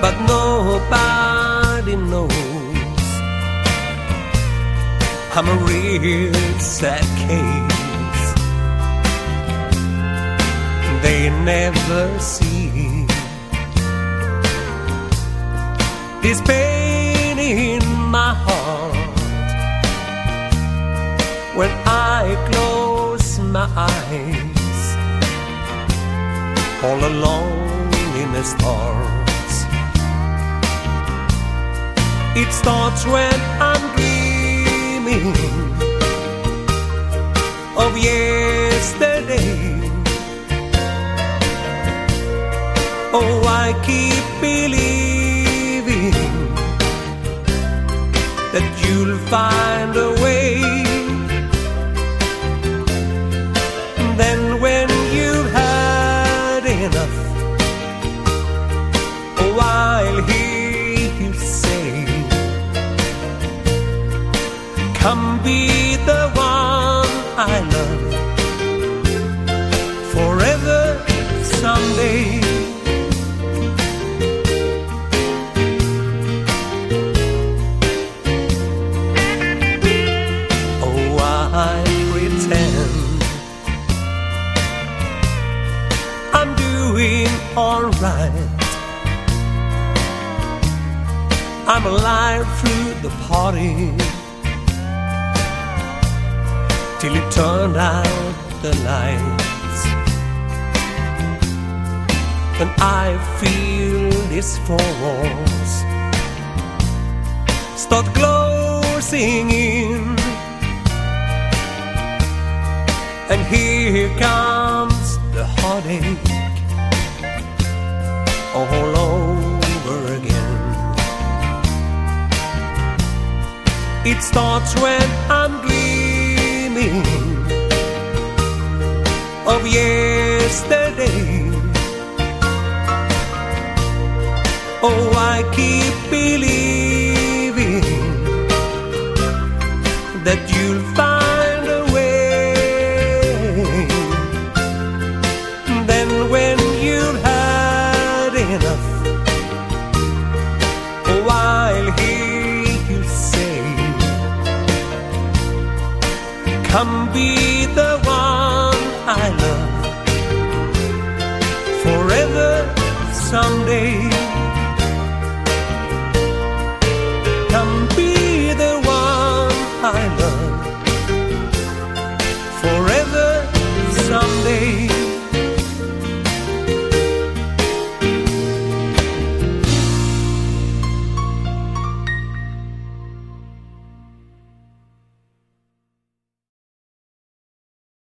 but nobody knows I'm a real sad case. They never see this pain in my heart when I close my eyes all alone in the stars. It starts when I'm dreaming of yesterday. Oh, I keep Come be the one I love forever someday. Oh, I pretend I'm doing alright. I'm alive through the party till you turned out the lights. And I feel this force start closing in. And here comes the heartache all over again. It starts when I'm of yesterday. Oh, I keep believing Come be the one I love forever someday.